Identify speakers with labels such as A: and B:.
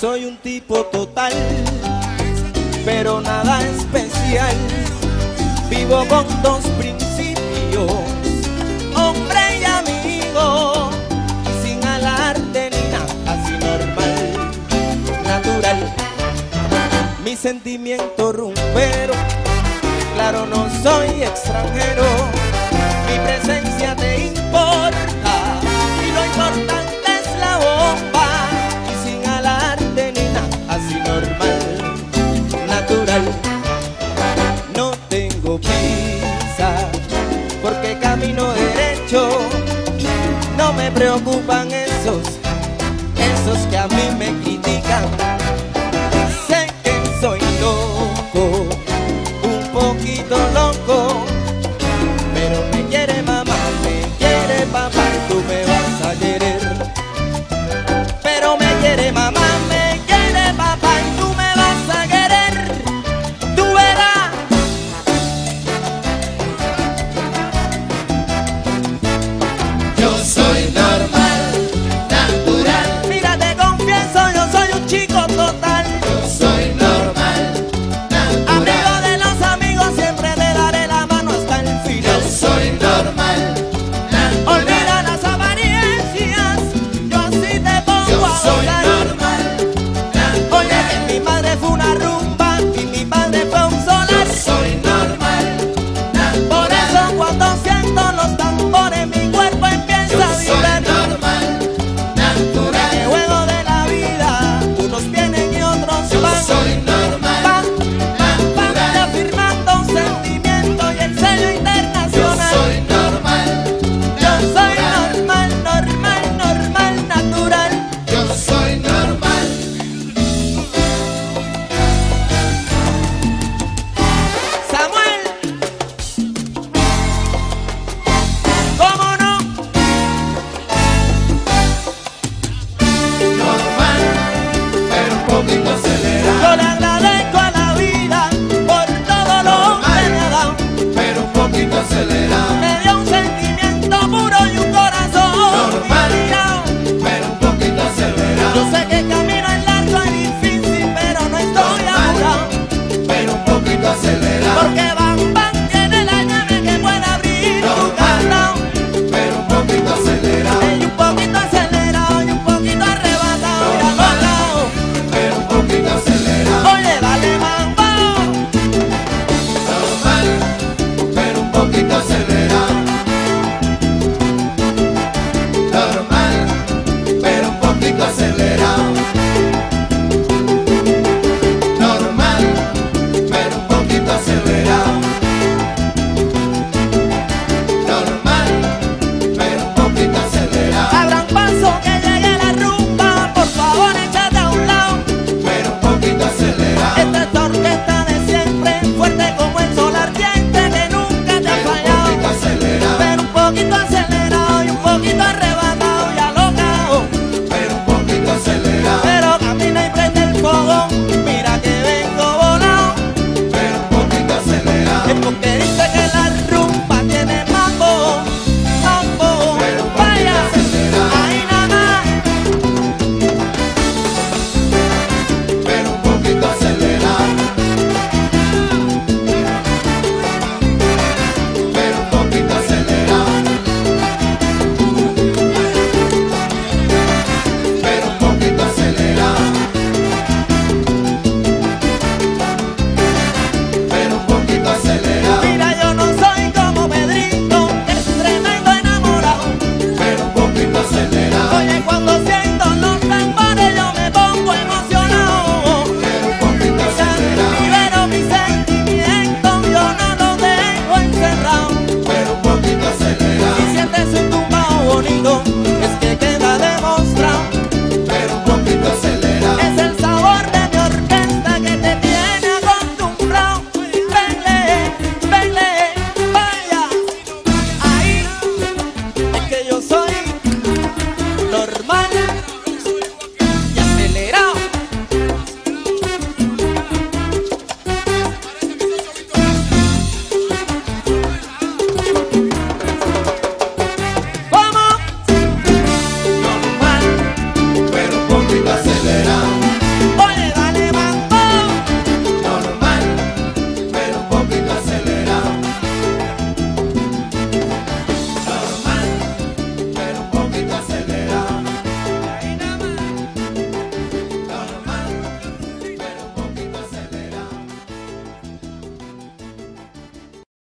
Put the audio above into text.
A: Soy un tipo total, pero nada especial. Vivo con dos principios, hombre y amigo, sin alarde ni nada, así normal, natural. Mi sentimiento rumbero, claro no soy extranjero, mi presencia No tengo prisa, porque camino derecho, no me preocupan